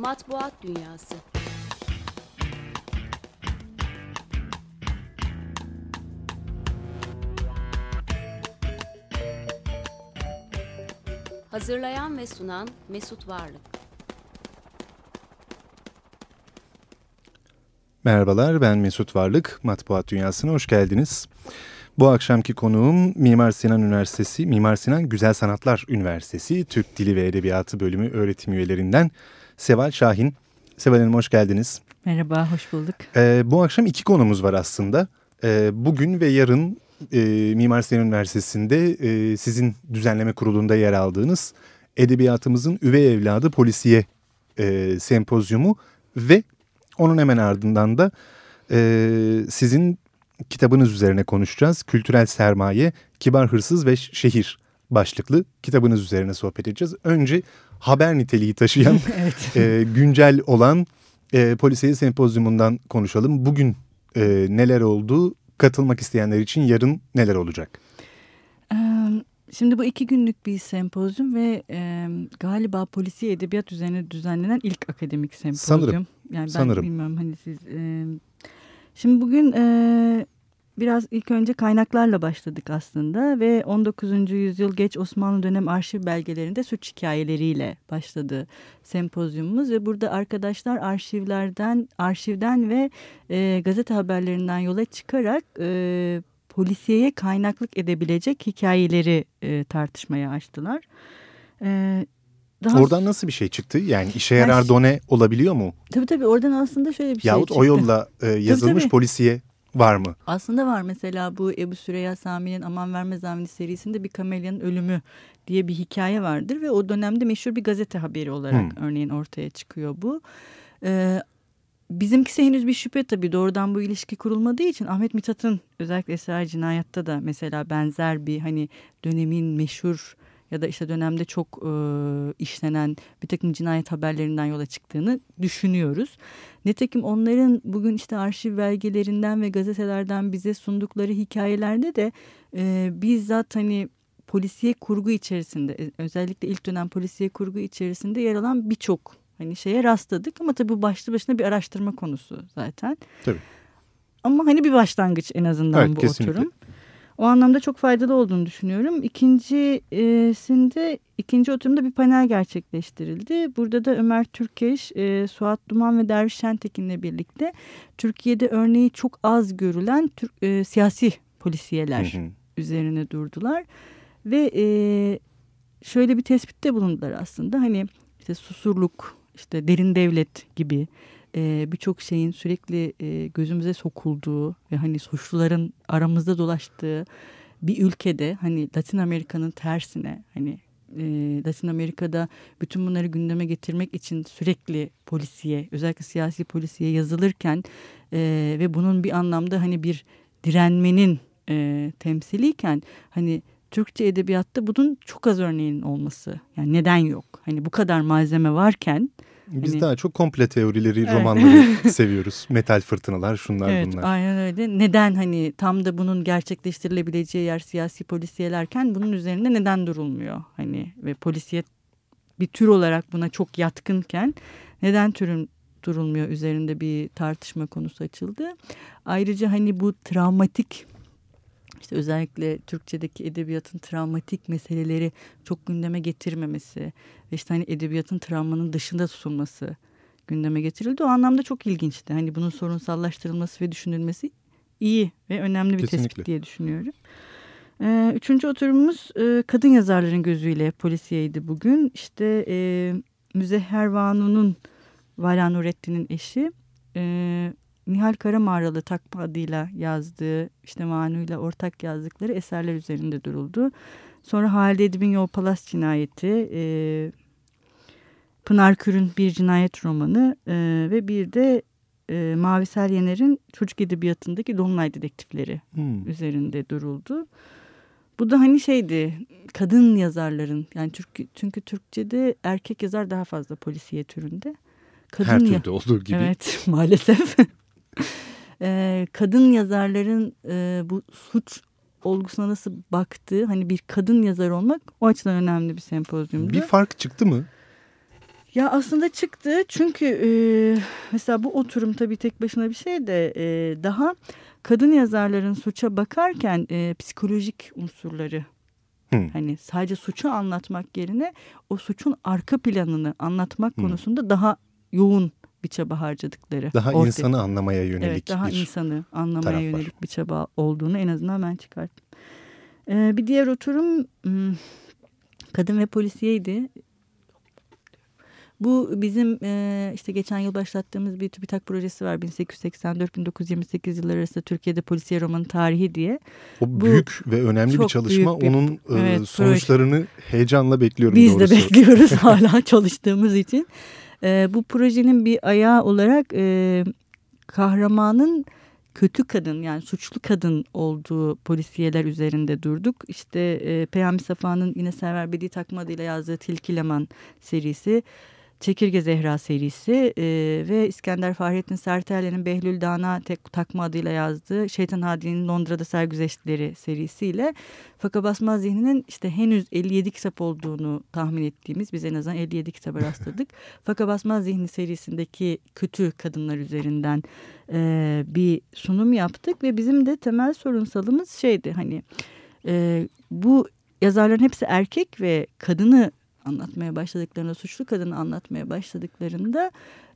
Matbuat Dünyası. Hazırlayan ve sunan Mesut Varlık. Merhabalar ben Mesut Varlık, Matbuat Dünyası'na hoş geldiniz. Bu akşamki konuğum Mimar Sinan Üniversitesi, Mimar Sinan Güzel Sanatlar Üniversitesi Türk Dili ve Edebiyatı Bölümü öğretim üyelerinden Seval Şahin. Seval Hanım hoş geldiniz. Merhaba, hoş bulduk. Ee, bu akşam iki konumuz var aslında. Ee, bugün ve yarın e, Mimar Sinan Üniversitesi'nde e, sizin düzenleme kurulunda yer aldığınız Edebiyatımızın Üvey Evladı Polisiye e, Sempozyumu ve onun hemen ardından da e, sizin kitabınız üzerine konuşacağız. Kültürel Sermaye, Kibar Hırsız ve Şehir başlıklı kitabınız üzerine sohbet edeceğiz. Önce haber niteliği taşıyan, evet. e, güncel olan e, polisiye sempozyumundan konuşalım. Bugün e, neler oldu, katılmak isteyenler için yarın neler olacak? Şimdi bu iki günlük bir sempozyum ve e, galiba polisiye edebiyat üzerine düzenlenen ilk akademik sempozyum. Sanırım. Yani ben Sanırım. bilmiyorum hani siz... E, şimdi bugün e, biraz ilk önce kaynaklarla başladık aslında ve 19. yüzyıl geç Osmanlı dönem arşiv belgelerinde suç hikayeleriyle başladı sempozyumumuz ve burada arkadaşlar arşivlerden arşivden ve e, gazete haberlerinden yola çıkarak e, polisiyeye kaynaklık edebilecek hikayeleri e, tartışmaya açtılar. E, daha Oradan nasıl bir şey çıktı? Yani işe yarar yani, done olabiliyor mu? Tabii tabii oradan aslında şöyle bir Yahut şey çıktı. Yahut o yolla e, yazılmış tabii, tabii. polisiye var mı? Aslında var mesela bu Ebu Süreyya Sami'nin Aman Verme Zamini serisinde bir kamelyanın ölümü diye bir hikaye vardır ve o dönemde meşhur bir gazete haberi olarak hmm. örneğin ortaya çıkıyor bu. Ee, Bizimkisi henüz bir şüphe tabii doğrudan bu ilişki kurulmadığı için Ahmet Mithat'ın özellikle Esra Cinayat'ta da mesela benzer bir hani dönemin meşhur ya da işte dönemde çok e, işlenen bir takım cinayet haberlerinden yola çıktığını düşünüyoruz. Nitekim onların bugün işte arşiv belgelerinden ve gazetelerden bize sundukları hikayelerde de e, bizzat hani polisiye kurgu içerisinde özellikle ilk dönem polisiye kurgu içerisinde yer alan birçok hani şeye rastladık ama tabii bu başlı başına bir araştırma konusu zaten. Tabii. Ama hani bir başlangıç en azından evet, bu kesinlikle. oturum. O anlamda çok faydalı olduğunu düşünüyorum. İkincisinde, ikinci oturumda bir panel gerçekleştirildi. Burada da Ömer Türkeş, e, Suat Duman ve Derviş Şentekin'le birlikte Türkiye'de örneği çok az görülen Türk, e, siyasi polisiyeler hı hı. üzerine durdular. Ve e, şöyle bir tespitte bulundular aslında. Hani işte susurluk, işte derin devlet gibi e, birçok şeyin sürekli e, gözümüze sokulduğu ve hani suçluların aramızda dolaştığı bir ülkede hani Latin Amerika'nın tersine hani e, Latin Amerika'da bütün bunları gündeme getirmek için sürekli polisiye özellikle siyasi polisiye yazılırken e, ve bunun bir anlamda hani bir direnmenin e, temsiliyken hani Türkçe edebiyatta bunun çok az örneğinin olması. Yani neden yok? Hani bu kadar malzeme varken biz hani... daha çok komple teorileri, evet. romanları seviyoruz. Metal fırtınalar, şunlar evet, bunlar. Aynen öyle. Neden hani tam da bunun gerçekleştirilebileceği yer siyasi polisiyelerken bunun üzerinde neden durulmuyor? Hani ve polisiyet bir tür olarak buna çok yatkınken neden türün durulmuyor üzerinde bir tartışma konusu açıldı. Ayrıca hani bu travmatik işte özellikle Türkçedeki edebiyatın travmatik meseleleri çok gündeme getirmemesi ve işte hani edebiyatın travmanın dışında tutulması gündeme getirildi. O anlamda çok ilginçti. Hani bunun sorunsallaştırılması ve düşünülmesi iyi ve önemli bir Kesinlikle. tespit diye düşünüyorum. Ee, üçüncü oturumumuz e, kadın yazarların gözüyle polisiyeydi bugün. İşte e, Müzehher Vanu'nun Vala Nurettin'in eşi e, Nihal Karamağralı takma adıyla yazdığı işte Manu'yla ortak yazdıkları eserler üzerinde duruldu. Sonra Halide Edip'in Yol Palas cinayeti, e, Pınar Kür'ün bir cinayet romanı e, ve bir de e, Mavisel Yener'in çocuk edebiyatındaki Dolunay Dedektifleri hmm. üzerinde duruldu. Bu da hani şeydi kadın yazarların yani çünkü, çünkü Türkçe'de erkek yazar daha fazla polisiye türünde. Kadın Her türde olduğu gibi. Evet maalesef. E, kadın yazarların e, bu suç olgusuna nasıl baktığı hani bir kadın yazar olmak o açıdan önemli bir sempozyumdu. Bir fark çıktı mı? Ya aslında çıktı çünkü e, mesela bu oturum tabii tek başına bir şey de e, daha kadın yazarların suça bakarken e, psikolojik unsurları Hmm. hani sadece suçu anlatmak yerine o suçun arka planını anlatmak Hmm. konusunda daha yoğun bir çaba harcadıkları. Daha ortaya- insanı anlamaya yönelik Evet daha bir insanı anlamaya taraf var. yönelik bir çaba olduğunu en azından ben çıkarttım. Ee, bir diğer oturum hmm, kadın ve polisiyeydi. Bu bizim e, işte geçen yıl başlattığımız bir TÜBİTAK projesi var. 1884-1928 yılları arasında Türkiye'de polisiye romanı tarihi diye. O Bu büyük ve önemli bir çalışma. bir- Onun e, evet, sonuçlarını heyecanla bekliyorum Biz doğrusu. de bekliyoruz hala çalıştığımız için. Ee, bu projenin bir ayağı olarak e, kahramanın kötü kadın yani suçlu kadın olduğu polisiyeler üzerinde durduk. İşte e, Peyami Safa'nın yine Server Bedi Takma adıyla yazdığı Tilki Leman serisi. Çekirge Zehra serisi e, ve İskender Fahrettin Sertel'in Behlül Dana tek, takma adıyla yazdığı Şeytan Hadi'nin Londra'da Sergüzeştleri serisiyle Faka Basmaz Zihni'nin işte henüz 57 kitap olduğunu tahmin ettiğimiz biz en azından 57 kitaba rastladık. Faka Basmaz Zihni serisindeki kötü kadınlar üzerinden e, bir sunum yaptık ve bizim de temel sorunsalımız şeydi hani e, bu yazarların hepsi erkek ve kadını anlatmaya başladıklarında suçlu kadını anlatmaya başladıklarında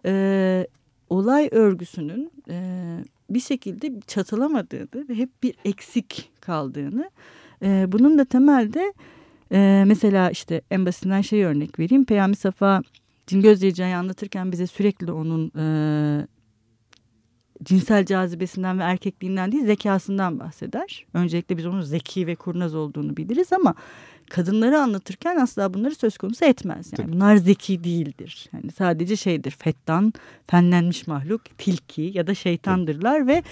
e, olay örgüsünün e, bir şekilde çatılamadığını ve hep bir eksik kaldığını e, bunun da temelde e, mesela işte en basitinden şey örnek vereyim. Peyami Safa Cingöz Recai'yi anlatırken bize sürekli onun e, cinsel cazibesinden ve erkekliğinden değil zekasından bahseder. Öncelikle biz onun zeki ve kurnaz olduğunu biliriz ama kadınları anlatırken asla bunları söz konusu etmez. Yani Tabii. bunlar zeki değildir. Yani sadece şeydir fettan, fenlenmiş mahluk, tilki ya da şeytandırlar ve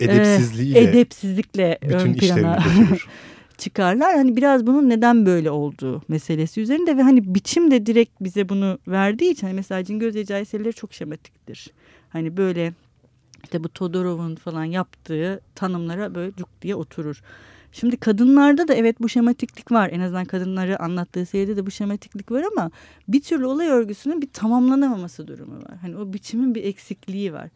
Edepsizliğiyle e, edepsizlikle bütün ön plana çıkarlar. Hani biraz bunun neden böyle olduğu meselesi üzerinde ve hani biçim de direkt bize bunu verdiği için hani mesela Cingöz Recai serileri çok şematiktir. Hani böyle işte bu Todorov'un falan yaptığı tanımlara böyle cuk diye oturur. Şimdi kadınlarda da evet bu şematiklik var. En azından kadınları anlattığı seride de bu şematiklik var ama bir türlü olay örgüsünün bir tamamlanamaması durumu var. Hani o biçimin bir eksikliği var.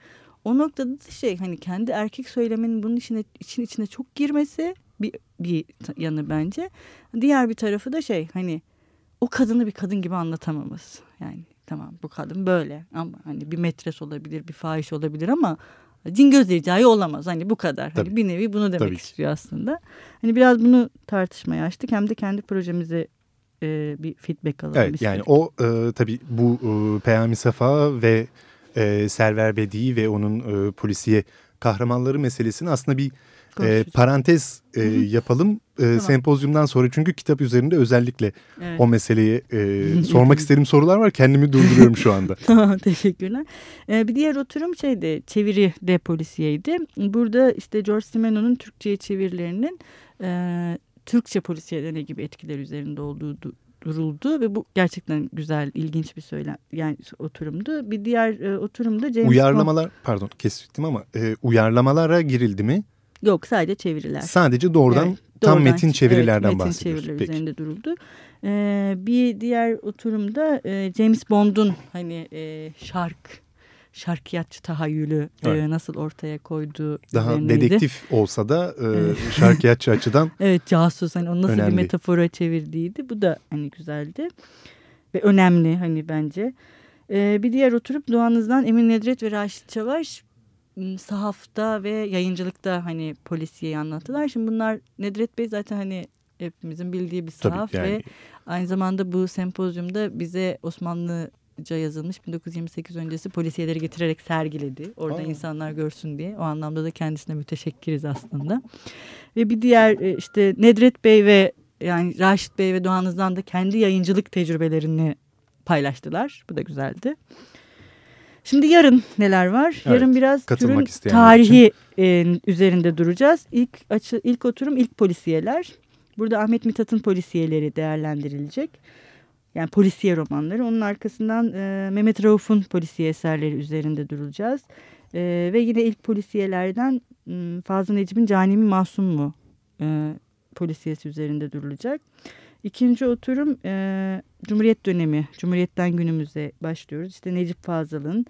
O noktada da şey hani kendi erkek söylemenin bunun içine için içine çok girmesi bir, bir yanı bence. Diğer bir tarafı da şey hani o kadını bir kadın gibi anlatamaması. Yani tamam bu kadın böyle ama hani bir metres olabilir bir fahiş olabilir ama Cingöz Recai olamaz. Hani bu kadar. Hani bir nevi bunu demek Tabii istiyor aslında. Hani biraz bunu tartışmaya açtık. Hem de kendi projemize e, bir feedback alalım. Evet yani istedik. o e, tabii bu e, Peyami Safa ve e, Server Bedi ve onun e, polisiye kahramanları meselesini aslında bir e, parantez e, yapalım e, sempozyumdan sonra. Çünkü kitap üzerinde özellikle Evet. o meseleyi e, sormak istediğim sorular var. Kendimi durduruyorum şu anda. Tamam teşekkürler. Ee, bir diğer oturum şeydi çeviri de polisiyeydi. Burada işte George Simenon'un Türkçe'ye çevirilerinin e, Türkçe polisiyelerine gibi etkiler üzerinde olduğu du- duruldu ve bu gerçekten güzel, ilginç bir söylem yani oturumdu. Bir diğer e, oturumda James Bond- Uyarlamalar pardon kestim ama e, uyarlamalara girildi mi? Yok sadece çeviriler. Sadece doğrudan Evet, tam doğrudan metin ç- çevirilerden evet, metin bahsediyoruz. çeviriler Peki. üzerinde duruldu. Ee, bir diğer oturumda e, James Bond'un hani e, şark şarkiyatçı tahayyülü e, Evet. nasıl ortaya koyduğu Daha üzerineydi. dedektif olsa da e, Evet. şarkiyatçı açıdan Evet casus hani onu nasıl Önemli. bir metafora çevirdiydi. Bu da hani güzeldi. Ve önemli hani bence. Ee, bir diğer oturup Doğanız'dan Emin Nedret ve Raşit Çavaş sahafta ve yayıncılıkta hani polisiyeyi anlattılar. Şimdi bunlar Nedret Bey zaten hani hepimizin bildiği bir sahaf tabii yani ve aynı zamanda bu sempozyumda bize Osmanlıca yazılmış 1928 öncesi polisiyeleri getirerek sergiledi. Orada Aa. insanlar görsün diye. O anlamda da kendisine müteşekkiriz aslında. Ve bir diğer e, işte Nedret Bey ve yani Raşit Bey ve Doğanız'dan da kendi yayıncılık tecrübelerini paylaştılar. Bu da güzeldi. Şimdi yarın neler var? Evet, yarın biraz türün tarihi e, üzerinde duracağız. İlk açı, ilk oturum ilk polisiyeler. Burada Ahmet Mithat'ın polisiyeleri değerlendirilecek. Yani polisiye romanları. Onun arkasından e, Mehmet Rauf'un polisiye eserleri üzerinde duracağız. E, ve yine ilk polisiyelerden m, Fazıl Necip'in Cani mi Masum mu e, polisiyesi üzerinde durulacak. İkinci oturum e, Cumhuriyet dönemi, Cumhuriyet'ten günümüze başlıyoruz. İşte Necip Fazıl'ın,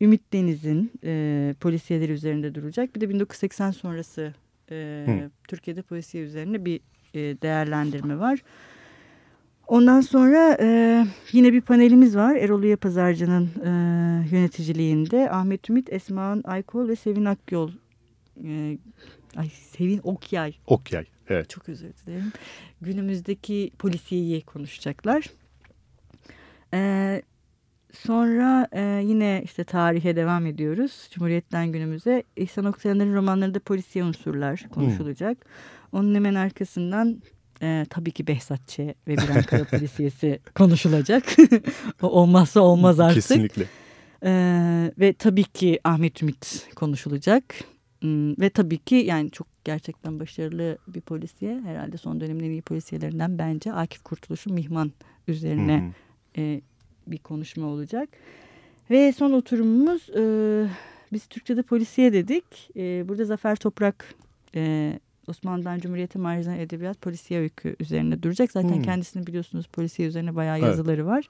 Ümit Deniz'in e, polisiyeleri üzerinde duracak. Bir de 1980 sonrası e, Türkiye'de polisiye üzerine bir e, değerlendirme var. Ondan sonra e, yine bir panelimiz var. Erol Üye Pazarcı'nın e, yöneticiliğinde. Ahmet Ümit, Esma Aykol ve Sevin Akyol. E, ay Sevin Okyay. Okyay. Evet. Çok özür dilerim. Günümüzdeki polisiyeyi konuşacaklar. E, sonra e, yine işte tarihe devam ediyoruz. Cumhuriyet'ten günümüze. İhsan Oksayan'ın romanlarında polisiye unsurlar konuşulacak. Hmm. Onun hemen arkasından e, tabii ki Behzat Ç. ve bir Ankara polisiyesi konuşulacak. o olmazsa olmaz artık. Kesinlikle. E, ve tabii ki Ahmet Ümit konuşulacak. Hmm, ve tabii ki yani çok gerçekten başarılı bir polisiye. Herhalde son dönemin en iyi polisiyelerinden bence Akif Kurtuluş'un Mihman üzerine e, bir konuşma olacak. Ve son oturumumuz e, biz Türkçe'de polisiye dedik. E, burada Zafer Toprak e, Osmanlı'dan Cumhuriyet'e marjinal edebiyat polisiye öykü üzerine duracak. Zaten hmm. kendisini biliyorsunuz polisiye üzerine bayağı evet. yazıları var.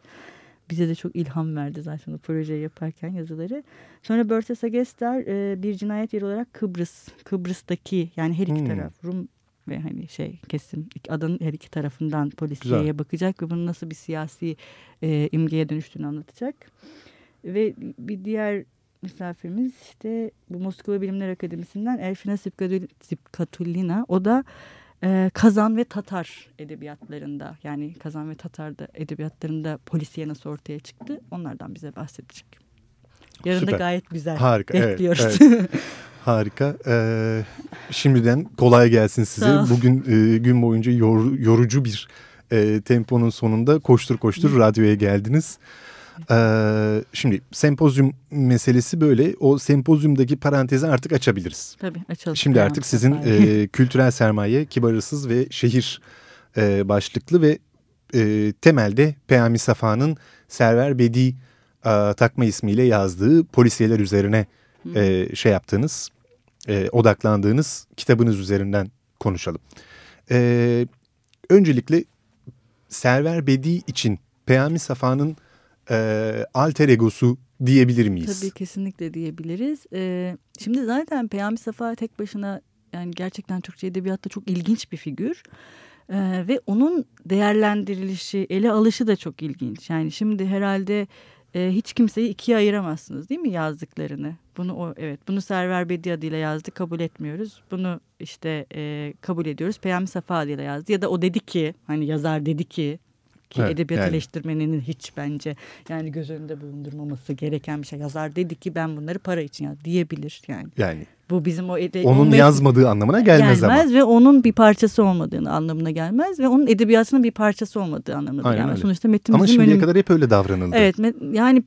Bize de çok ilham verdi zaten o projeyi yaparken yazıları. Sonra Börses Agester e, bir cinayet yeri olarak Kıbrıs, Kıbrıs'taki yani her iki hmm. taraf Rum ve hani şey kesim adanın her iki tarafından polisiyeye bakacak ve bunun nasıl bir siyasi e, imgeye dönüştüğünü anlatacak. Ve bir diğer misafirimiz işte bu Moskova Bilimler Akademisi'nden Elfina Sipkatulina. O da e, Kazan ve Tatar edebiyatlarında yani Kazan ve Tatar'da edebiyatlarında polisiye nasıl ortaya çıktı onlardan bize bahsedecek. Yarın Süper. da gayet güzel. Harika. Bekliyoruz. Evet, evet. Harika. Ee, şimdiden kolay gelsin size. Bugün e, gün boyunca yor, yorucu bir e, temponun sonunda koştur koştur radyoya geldiniz. Ee, şimdi sempozyum meselesi böyle. O sempozyumdaki parantezi artık açabiliriz. Tabii açalım. Şimdi artık sizin e, kültürel sermaye, kibarısız ve şehir e, başlıklı ve e, temelde Peyami Safa'nın Server Bedi e, takma ismiyle yazdığı polisiyeler üzerine e, şey yaptığınız, e, odaklandığınız kitabınız üzerinden konuşalım. E, öncelikle Server Bedi için Peyami Safa'nın e, alter egosu diyebilir miyiz? Tabii kesinlikle diyebiliriz. E, şimdi zaten Peyami Safa tek başına yani gerçekten Türkçe edebiyatta çok ilginç bir figür. Ee, ve onun değerlendirilişi, ele alışı da çok ilginç. Yani şimdi herhalde e, hiç kimseyi ikiye ayıramazsınız değil mi yazdıklarını? Bunu o evet bunu Server Bedi adıyla yazdı kabul etmiyoruz. Bunu işte e, kabul ediyoruz. Peyami Safa adıyla yazdı ya da o dedi ki hani yazar dedi ki ki evet, edebiyat yani. eleştirmeninin hiç bence yani göz önünde bulundurmaması gereken bir şey. Yazar dedi ki ben bunları para için yaz diyebilir yani. Yani. Bu bizim o ede onun onun yazmadığı anlamına gelmez, gelmez ama. ve onun bir parçası olmadığını anlamına gelmez ve onun edebiyatının bir parçası olmadığı anlamına Aynen gelmez. Öyle. Sonuçta metin Ama şimdiye önüm... kadar hep öyle davranıldı. Evet yani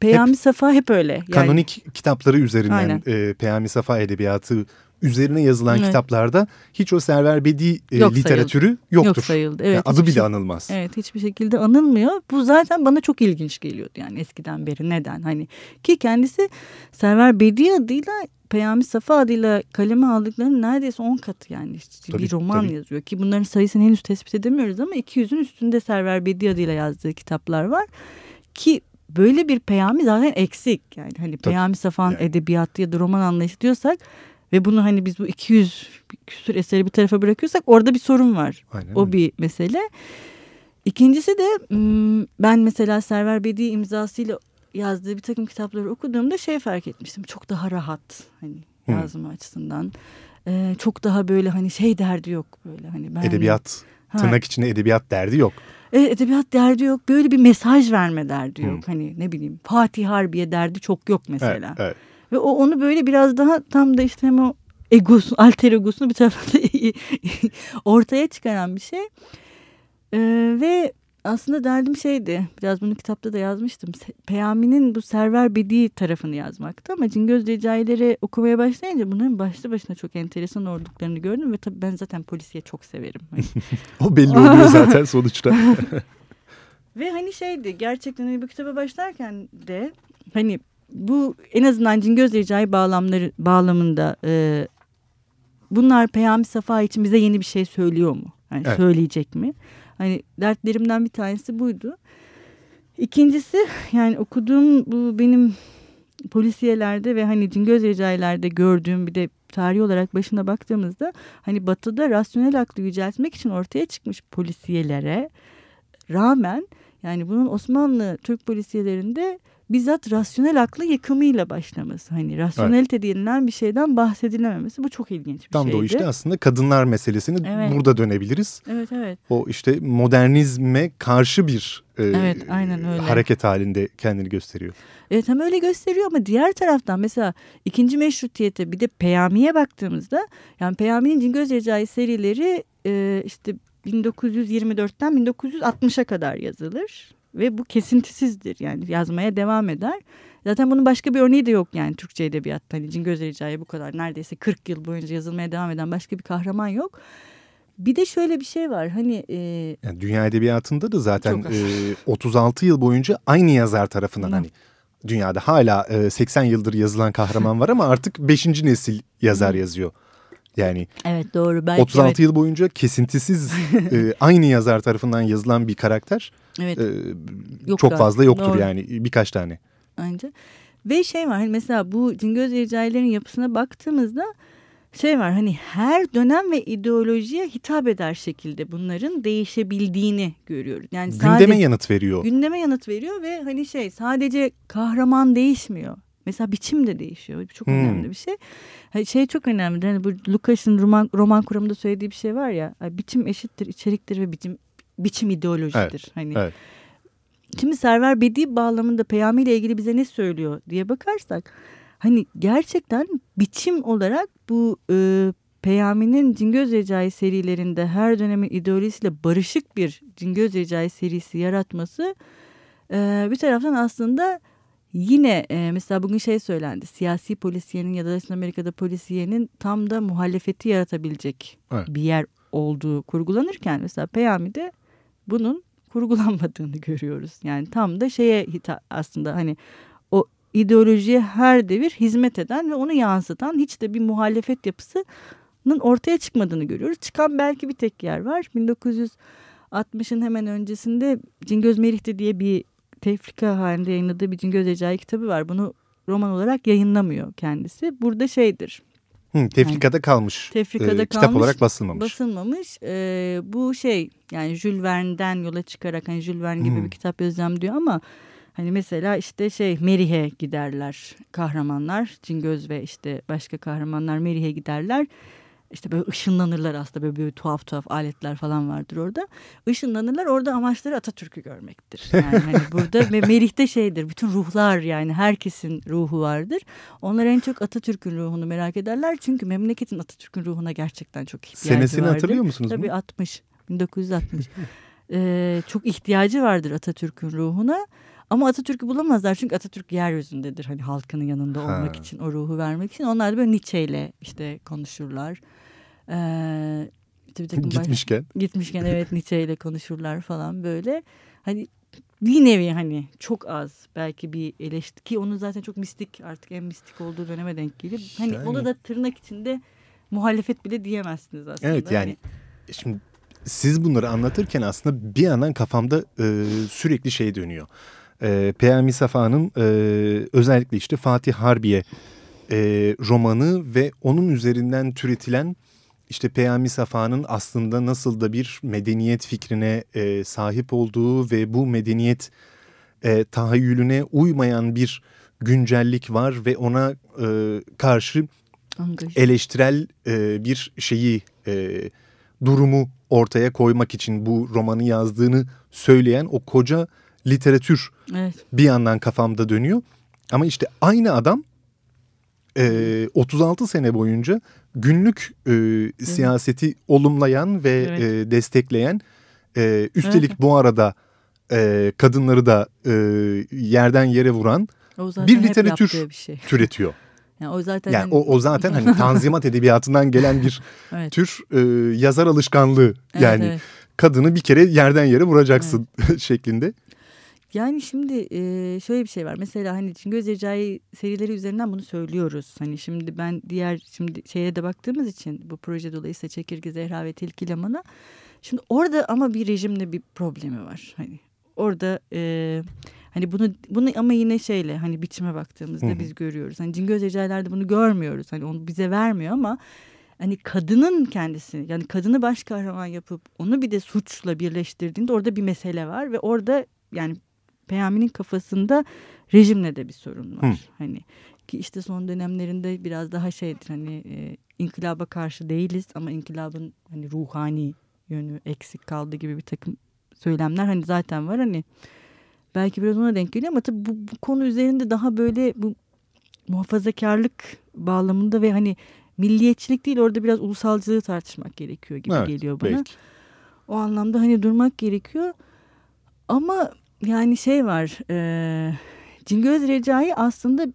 Peyami hep Safa hep öyle. Yani... Kanonik kitapları üzerinden e, Peyami Safa edebiyatı üzerine yazılan evet. kitaplarda hiç o Server Bedi e, Yok literatürü sayıldı. yoktur. Yok sayıldı. Evet, yani adı bile şey, anılmaz. Evet hiçbir şekilde anılmıyor. Bu zaten bana çok ilginç geliyordu yani eskiden beri. Neden? Hani ki kendisi Server Bedi adıyla Peyami Safa adıyla kaleme aldıklarının neredeyse 10 katı yani işte tabii, bir roman tabii. yazıyor ki bunların sayısını henüz tespit edemiyoruz ama 200'ün üstünde Server Bedi adıyla yazdığı kitaplar var ki böyle bir Peyami zaten eksik yani hani tabii. Peyami Safa'nın yani. edebiyatı ya da roman anlayışı diyorsak ve bunu hani biz bu 200 küsur eseri bir tarafa bırakıyorsak orada bir sorun var. Aynen o öyle. bir mesele. İkincisi de ben mesela Server Bedi imzasıyla yazdığı bir takım kitapları okuduğumda şey fark etmiştim. Çok daha rahat hani Hı. yazma açısından. Ee, çok daha böyle hani şey derdi yok böyle hani ben edebiyat ha. tırnak içinde edebiyat derdi yok. Evet edebiyat derdi yok. Böyle bir mesaj verme derdi yok. Hı. Hani ne bileyim Fatih Harbiye derdi çok yok mesela. Evet, evet. Ve o onu böyle biraz daha tam da işte hem o egosu, alter egosunu bir tarafta ortaya çıkaran bir şey. Ee, ve aslında derdim şeydi, biraz bunu kitapta da yazmıştım. Peyami'nin bu Server Bedi tarafını yazmaktı ama Cingöz Recaileri okumaya başlayınca bunların başlı başına çok enteresan olduklarını gördüm ve tabii ben zaten polisiye çok severim. o belli oluyor zaten sonuçta. ve hani şeydi gerçekten hani bu kitaba başlarken de hani bu en azından Cingöz Recai bağlamları bağlamında e, bunlar Peyami Safa için bize yeni bir şey söylüyor mu? Yani evet. söyleyecek mi? Hani dertlerimden bir tanesi buydu. İkincisi yani okuduğum bu benim polisiyelerde ve hani Cingöz Recai'lerde gördüğüm bir de tarih olarak başına baktığımızda hani batıda rasyonel aklı yüceltmek için ortaya çıkmış polisiyelere rağmen yani bunun Osmanlı Türk polisiyelerinde bizzat rasyonel aklı yıkımıyla başlaması. Hani rasyonelite evet. denilen bir şeyden bahsedilememesi bu çok ilginç bir Tam şeydi. Tam da o işte aslında kadınlar meselesini evet. burada dönebiliriz. Evet evet. O işte modernizme karşı bir e, evet, aynen öyle. hareket halinde kendini gösteriyor. Evet hem öyle gösteriyor ama diğer taraftan mesela ikinci meşrutiyete bir de Peyami'ye baktığımızda yani Peyami'nin Cingöz Recai serileri e, işte 1924'ten 1960'a kadar yazılır ve bu kesintisizdir yani yazmaya devam eder. Zaten bunun başka bir örneği de yok yani Türkçe edebiyatta. Hani Cingöz Recai bu kadar neredeyse 40 yıl boyunca yazılmaya devam eden başka bir kahraman yok. Bir de şöyle bir şey var hani... E, yani dünya edebiyatında da zaten e, 36 yıl boyunca aynı yazar tarafından hani dünyada hala e, 80 yıldır yazılan kahraman var ama artık 5. nesil yazar yazıyor. Yani evet doğru belki 36 evet. yıl boyunca kesintisiz e, aynı yazar tarafından yazılan bir karakter evet. e, Yok çok fazla yoktur doğru. yani birkaç tane. Anca. Ve şey var hani mesela bu Cingöz Recai'lerin yapısına baktığımızda şey var hani her dönem ve ideolojiye hitap eder şekilde bunların değişebildiğini görüyoruz. Yani gündeme sadece, yanıt veriyor. Gündeme yanıt veriyor ve hani şey sadece kahraman değişmiyor. Mesela biçim de değişiyor. Çok hmm. önemli bir şey. Şey çok önemli. Hani bu Lucas'ın roman, roman kuramında söylediği bir şey var ya. Biçim eşittir, içeriktir ve biçim biçim ideolojidir. Evet, hani evet. Şimdi Server Bedi bağlamında Peyami ile ilgili bize ne söylüyor diye bakarsak hani gerçekten biçim olarak bu e, Peyami'nin Cingöz Recai serilerinde her dönemin ideolojisiyle barışık bir Cingöz Recai serisi yaratması e, bir taraftan aslında yine e, mesela bugün şey söylendi siyasi polisiyenin ya da Latin Amerika'da polisiyenin tam da muhalefeti yaratabilecek evet. bir yer olduğu kurgulanırken mesela Peyami'de bunun kurgulanmadığını görüyoruz. Yani tam da şeye aslında hani o ideolojiye her devir hizmet eden ve onu yansıtan hiç de bir muhalefet yapısının ortaya çıkmadığını görüyoruz. Çıkan belki bir tek yer var. 1960'ın hemen öncesinde Cingöz Merih'te diye bir tefrika halinde yayınladığı bir Cingöz Recai kitabı var. Bunu roman olarak yayınlamıyor kendisi. Burada şeydir. Hı, tefrikada yani, kalmış. Tefrikada ee, kalmış. Kitap olarak basılmamış. Basılmamış. Ee, bu şey yani Jules Verne'den yola çıkarak hani Jules Verne gibi hmm. bir kitap yazacağım diyor ama hani mesela işte şey Merih'e giderler kahramanlar. Cingöz ve işte başka kahramanlar Merih'e giderler. İşte böyle ışınlanırlar aslında böyle, böyle tuhaf tuhaf aletler falan vardır orada. Işınlanırlar orada amaçları Atatürk'ü görmektir. Yani hani burada ve Merih'te şeydir bütün ruhlar yani herkesin ruhu vardır. Onlar en çok Atatürk'ün ruhunu merak ederler. Çünkü memleketin Atatürk'ün ruhuna gerçekten çok ihtiyacı Senesini vardır. hatırlıyor musunuz? Tabii bunu? 60. 1960. ee, çok ihtiyacı vardır Atatürk'ün ruhuna. Ama Atatürk'ü bulamazlar çünkü Atatürk yeryüzündedir. Hani halkının yanında olmak Ha. için, o ruhu vermek için. Onlar da böyle Nietzsche ile işte konuşurlar. Ee, işte bir takım baş- Gitmişken. gitmişken evet Nietzsche ile konuşurlar falan böyle. Hani bir nevi hani çok az belki bir eleştiri ki onu zaten çok mistik artık en mistik olduğu döneme denk gelir. Hani Yani- ona da tırnak içinde muhalefet bile diyemezsiniz aslında. Evet yani Hani- şimdi siz bunları anlatırken aslında bir yandan kafamda e, sürekli şey dönüyor. E, Peyami Safa'nın e, özellikle işte Fatih Harbiye e, romanı ve onun üzerinden türetilen işte Peyami Safa'nın aslında nasıl da bir medeniyet fikrine e, sahip olduğu ve bu medeniyet e, tahayyülüne uymayan bir güncellik var ve ona e, karşı Angaj. eleştirel e, bir şeyi e, durumu ortaya koymak için bu romanı yazdığını söyleyen o koca literatür Evet. bir yandan kafamda dönüyor. Ama işte aynı adam e, 36 sene boyunca günlük e, siyaseti olumlayan ve Evet. e, destekleyen e, üstelik Evet. bu arada e, kadınları da e, yerden yere vuran bir literatür bir şey. türetiyor. Yani o zaten Yani o, o zaten hani tanzimat edebiyatından gelen bir evet. tür e, yazar alışkanlığı. Evet, yani evet. kadını bir kere yerden yere vuracaksın şeklinde. Yani şimdi e, şöyle bir şey var. Mesela hani Cingöz Recai serileri üzerinden bunu söylüyoruz. Hani şimdi ben diğer şimdi şeye de baktığımız için bu proje dolayısıyla Çekirge, Zehra ve Tilki Laman'a Şimdi orada ama bir rejimle bir problemi var. Hani orada e, hani bunu bunu ama yine şeyle hani biçime baktığımızda Hı hı. biz görüyoruz. Hani Cingöz Ecai'lerde bunu görmüyoruz. Hani onu bize vermiyor ama hani kadının kendisi yani kadını baş kahraman yapıp onu bir de suçla birleştirdiğinde orada bir mesele var ve orada yani Peyami'nin kafasında rejimle de bir sorun var. Hı. Hani ki işte son dönemlerinde biraz daha şeydir hani e, inkılaba karşı değiliz ama inkılabın hani ruhani yönü eksik kaldı gibi bir takım söylemler hani zaten var hani belki biraz ona denk geliyor ama tabii bu, bu konu üzerinde daha böyle bu muhafazakarlık bağlamında ve hani milliyetçilik değil orada biraz ulusalcılığı tartışmak gerekiyor gibi Evet, geliyor bana. Belki. O anlamda hani durmak gerekiyor. Ama yani şey var. E, Cingöz Recai aslında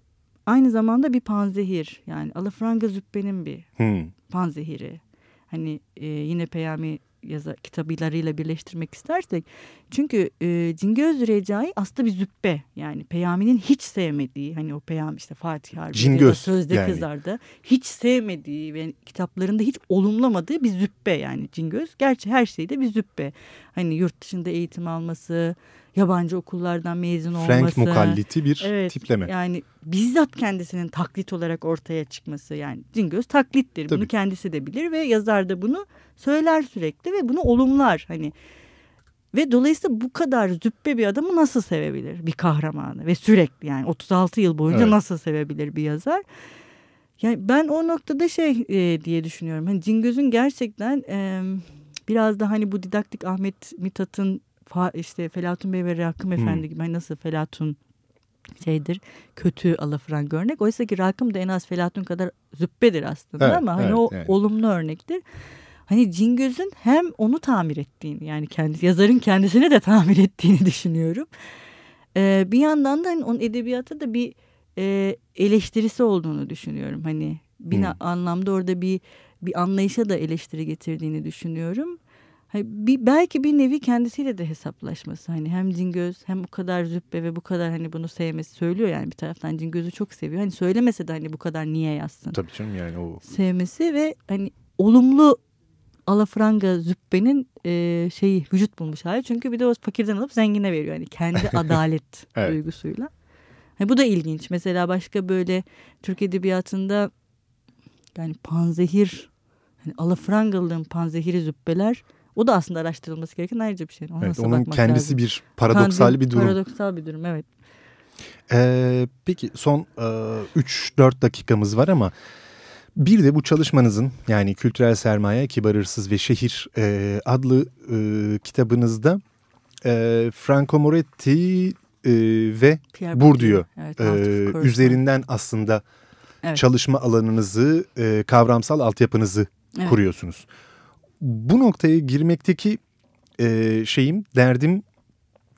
aynı zamanda bir panzehir. Yani Alafranga Zübbe'nin bir Hmm. panzehiri. Hani e, yine Peyami yaza kitabılarıyla birleştirmek istersek. Çünkü e, Cingöz Recai aslında bir züppe. Yani Peyami'nin hiç sevmediği hani o Peyami işte Fatih Harbi Cingöz Sözde yani. Kızlar'da hiç sevmediği ve kitaplarında hiç olumlamadığı bir züppe yani Cingöz. Gerçi her şeyde bir züppe. Hani yurt dışında eğitim alması, yabancı okullardan mezun olması. Frank mukalliti bir Evet, tipleme. Yani bizzat kendisinin taklit olarak ortaya çıkması yani Cingöz taklittir. Tabii. Bunu kendisi de bilir ve yazar da bunu söyler sürekli ve bunu olumlar hani. Ve dolayısıyla bu kadar züppe bir adamı nasıl sevebilir bir kahramanı ve sürekli yani 36 yıl boyunca Evet. nasıl sevebilir bir yazar? Yani ben o noktada şey e, diye düşünüyorum. Hani Cingöz'ün gerçekten e, biraz da hani bu didaktik Ahmet Mithat'ın fa- işte Felatun Bey ve Rakım Efendi gibi hani nasıl Felatun şeydir kötü alafranga örnek. Oysa ki Rakım da en az Felatun kadar züppedir aslında Evet, ama hani evet, o yani. olumlu örnektir. Hani Cingöz'ün hem onu tamir ettiğini yani kendi yazarın kendisini de tamir ettiğini düşünüyorum. Ee, bir yandan da hani onun edebiyata da bir e, eleştirisi olduğunu düşünüyorum. Hani bir Hmm. anlamda orada bir bir anlayışa da eleştiri getirdiğini düşünüyorum. Bir, belki bir nevi kendisiyle de hesaplaşması. Hani hem Cingöz hem o kadar züppe ve bu kadar hani bunu sevmesi söylüyor yani bir taraftan Cingöz'ü çok seviyor. Hani söylemese de hani bu kadar niye yazsın Tabii canım yani o sevmesi ve hani olumlu alafranga züppenin e, şeyi vücut bulmuş hali. Çünkü bir de o fakirden alıp zengine veriyor. Yani kendi adalet Evet. duygusuyla. Hani bu da ilginç. Mesela başka böyle Türk edebiyatında yani panzehir hani alafrangalığın panzehiri züppeler o da aslında araştırılması gereken ayrıca bir şey. Ona evet, onun kendisi lazım? bir paradoksal Kendi- bir durum. Paradoksal bir durum evet. Ee, peki son e, 3-4 dakikamız var ama bir de bu çalışmanızın yani Kültürel Sermaye, Kibar Hırsız ve Şehir e, adlı e, kitabınızda e, Franco Moretti e, ve Pierre Bourdieu Evet, e, üzerinden aslında Evet. çalışma alanınızı, e, kavramsal altyapınızı Evet. kuruyorsunuz. Bu noktaya girmekteki e, şeyim, derdim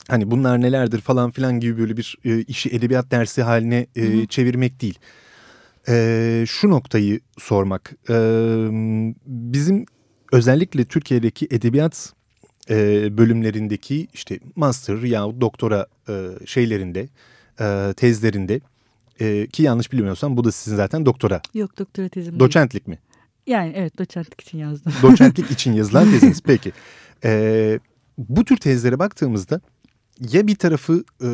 hani bunlar nelerdir falan filan gibi böyle bir e, işi edebiyat dersi haline e, Hı hı. çevirmek değil. E, şu noktayı sormak. E, bizim özellikle Türkiye'deki edebiyat e, bölümlerindeki işte master yahut doktora e, şeylerinde, e, tezlerinde e, ki yanlış bilmiyorsam bu da sizin zaten doktora. Yok doktora tezim değil. Doçentlik mi? Yani evet doçentlik için yazdım. Doçentlik için yazılan teziniz. Peki. Ee, bu tür tezlere baktığımızda ya bir tarafı e,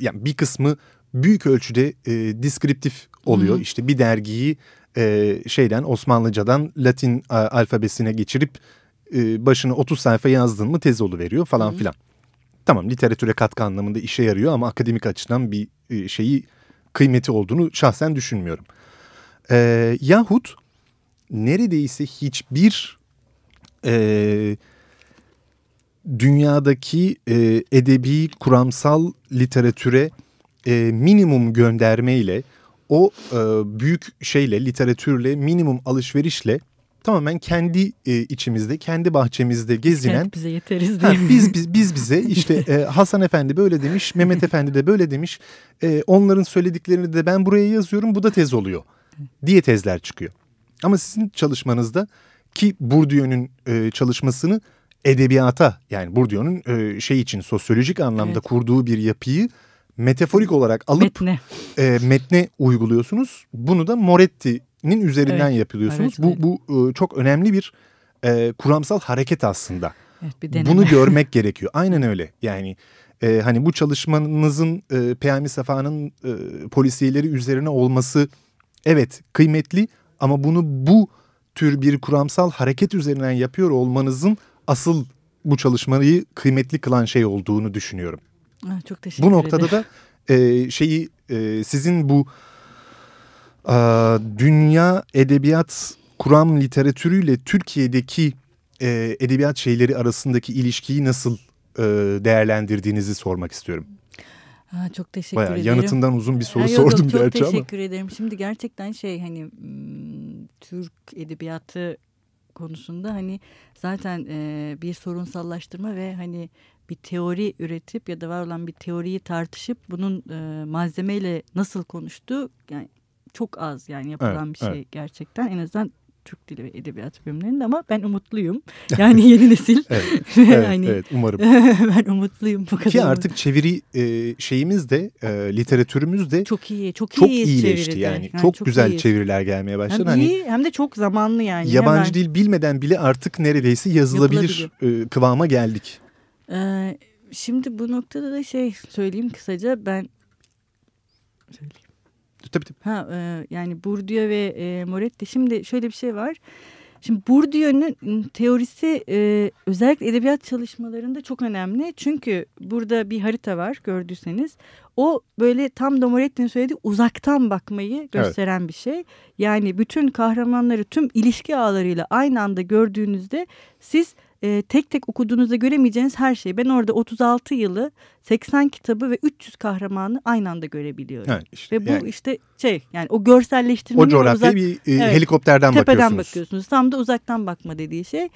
yani bir kısmı büyük ölçüde e, deskriptif oluyor. Hı hı. İşte bir dergiyi e, şeyden Osmanlıcadan Latin a, alfabesine geçirip e, başına 30 sayfa yazdın mı tez veriyor falan Hı hı. filan. Tamam literatüre katkı anlamında işe yarıyor ama akademik açıdan bir e, şeyi kıymeti olduğunu şahsen düşünmüyorum. E, yahut neredeyse hiçbir e, dünyadaki e, edebi kuramsal literatüre e, minimum göndermeyle o e, büyük şeyle literatürle minimum alışverişle tamamen kendi e, içimizde kendi bahçemizde gezinen Kent bize yeteriz Ha, diye. biz, biz biz bize işte e, Hasan Efendi böyle demiş, Mehmet Efendi de böyle demiş. E, onların söylediklerini de ben buraya yazıyorum, bu da tez oluyor diye tezler çıkıyor. Ama sizin çalışmanızda ki Bourdieu'nun e, çalışmasını edebiyata yani Bourdieu'nun e, şey için sosyolojik anlamda Evet. kurduğu bir yapıyı metaforik olarak alıp Metne. e, metne uyguluyorsunuz. Bunu da Moretti'nin üzerinden Evet, yapıyorsunuz. evet, bu bu e, çok önemli bir e, kuramsal hareket aslında. Evet, bir deneme. Bunu görmek gerekiyor. Aynen öyle. Yani e, hani bu çalışmanızın e, Peyami Safa'nın e, polisiyeleri üzerine olması evet kıymetli ama bunu bu tür bir kuramsal hareket üzerinden yapıyor olmanızın asıl bu çalışmayı kıymetli kılan şey olduğunu düşünüyorum. Çok teşekkür Bu noktada ederim. da e, şeyi e, sizin bu e, dünya edebiyat kuram literatürüyle Türkiye'deki e, edebiyat şeyleri arasındaki ilişkiyi nasıl e, değerlendirdiğinizi sormak istiyorum. Ah, çok teşekkür Bayağı ederim. yanıtından uzun bir soru Ha, yok, yok, sordum çok gerçi ama. teşekkür ederim. Şimdi gerçekten şey hani hmm, Türk edebiyatı konusunda hani zaten e, bir sorunsallaştırma ve hani bir teori üretip ya da var olan bir teoriyi tartışıp bunun e, malzemeyle nasıl konuştuğu yani çok az yani yapılan Evet, bir şey evet. gerçekten en azından Türk Dili ve Edebiyatı bölümlerinde ama ben umutluyum. Yani yeni nesil. Evet, Ve evet, hani evet umarım. ben umutluyum bu kadar. Ki artık çeviri e, şeyimiz de e, literatürümüz de çok, çok iyi, çok, iyiyiz iyileşti çeviride. yani. çok, güzel iyiyiz. çeviriler gelmeye başladı. Hem hani iyi hem de çok zamanlı yani. yabancı Hemen. dil bilmeden bile artık neredeyse yazılabilir e, kıvama geldik. Ee, şimdi bu noktada da şey söyleyeyim kısaca ben söyleyeyim. Tabii tabii. Ha e, yani Bourdieu ve e, Moretti şimdi şöyle bir şey var. Şimdi Bourdieu'nun teorisi e, özellikle edebiyat çalışmalarında çok önemli. Çünkü burada bir harita var gördüyseniz. O böyle tam da Moretti'nin söylediği uzaktan bakmayı gösteren bir şey. Yani bütün kahramanları tüm ilişki ağlarıyla aynı anda gördüğünüzde siz e, tek tek okuduğunuzda göremeyeceğiniz her şeyi. Ben orada 36 yılı 80 kitabı ve 300 kahramanı aynı anda görebiliyorum. Ha, işte, Ve bu yani işte şey yani o görselleştirmenin o coğrafyaya uzak, bir e, Evet, helikopterden tepeden bakıyorsunuz. bakıyorsunuz. Tam da uzaktan bakma dediği şey.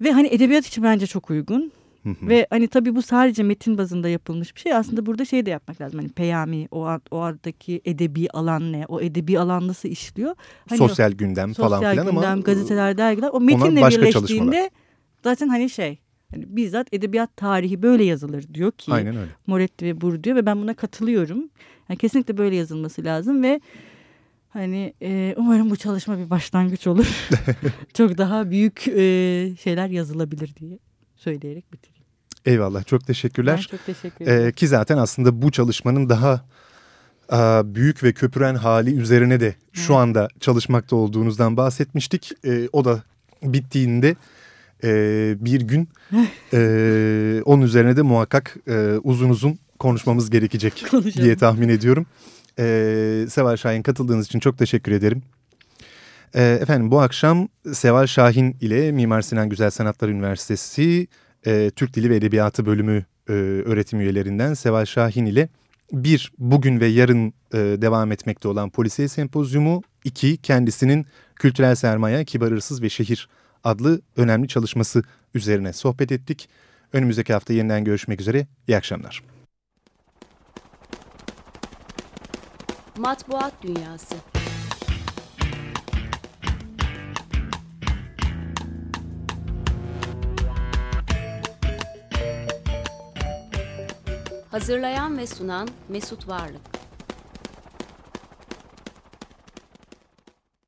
Ve hani edebiyat için bence çok uygun. Hı hı. Ve hani tabii bu sadece metin bazında yapılmış bir şey. Aslında burada şey de yapmak lazım. Hani peyami, o, o aradaki edebi alan ne? O edebi alan nasıl işliyor? Hani sosyal gündem falan sosyal filan gündem, ama gazeteler, dergiler. O metinle birleştiğinde çalışmalar. Zaten hani şey... Hani bizzat edebiyat tarihi böyle yazılır diyor ki aynen öyle. Moretti ve Bourdieu ve ben buna katılıyorum. Yani kesinlikle böyle yazılması lazım ve hani e, umarım bu çalışma bir başlangıç olur. Çok daha büyük e, şeyler yazılabilir diye söyleyerek bitireyim. Eyvallah çok teşekkürler. Ben çok teşekkür ederim. Ee, ki zaten aslında bu çalışmanın daha büyük ve köpüren hali üzerine de şu anda çalışmakta olduğunuzdan bahsetmiştik. Ee, o da bittiğinde e, bir gün e, onun üzerine de muhakkak e, uzun uzun konuşmamız gerekecek Konuşalım. diye tahmin ediyorum. Ee, Seval Şahin katıldığınız için çok teşekkür ederim. Ee, efendim bu akşam Seval Şahin ile Mimar Sinan Güzel Sanatlar Üniversitesi e, Türk Dili ve Edebiyatı bölümü e, öğretim üyelerinden Seval Şahin ile bir bugün ve yarın e, devam etmekte olan polisiye sempozyumu, iki kendisinin kültürel sermaye, kibar hırsız ve şehir adlı önemli çalışması üzerine sohbet ettik. Önümüzdeki hafta yeniden görüşmek üzere. İyi akşamlar. Matbuat Dünyası Hazırlayan ve sunan Mesut Varlık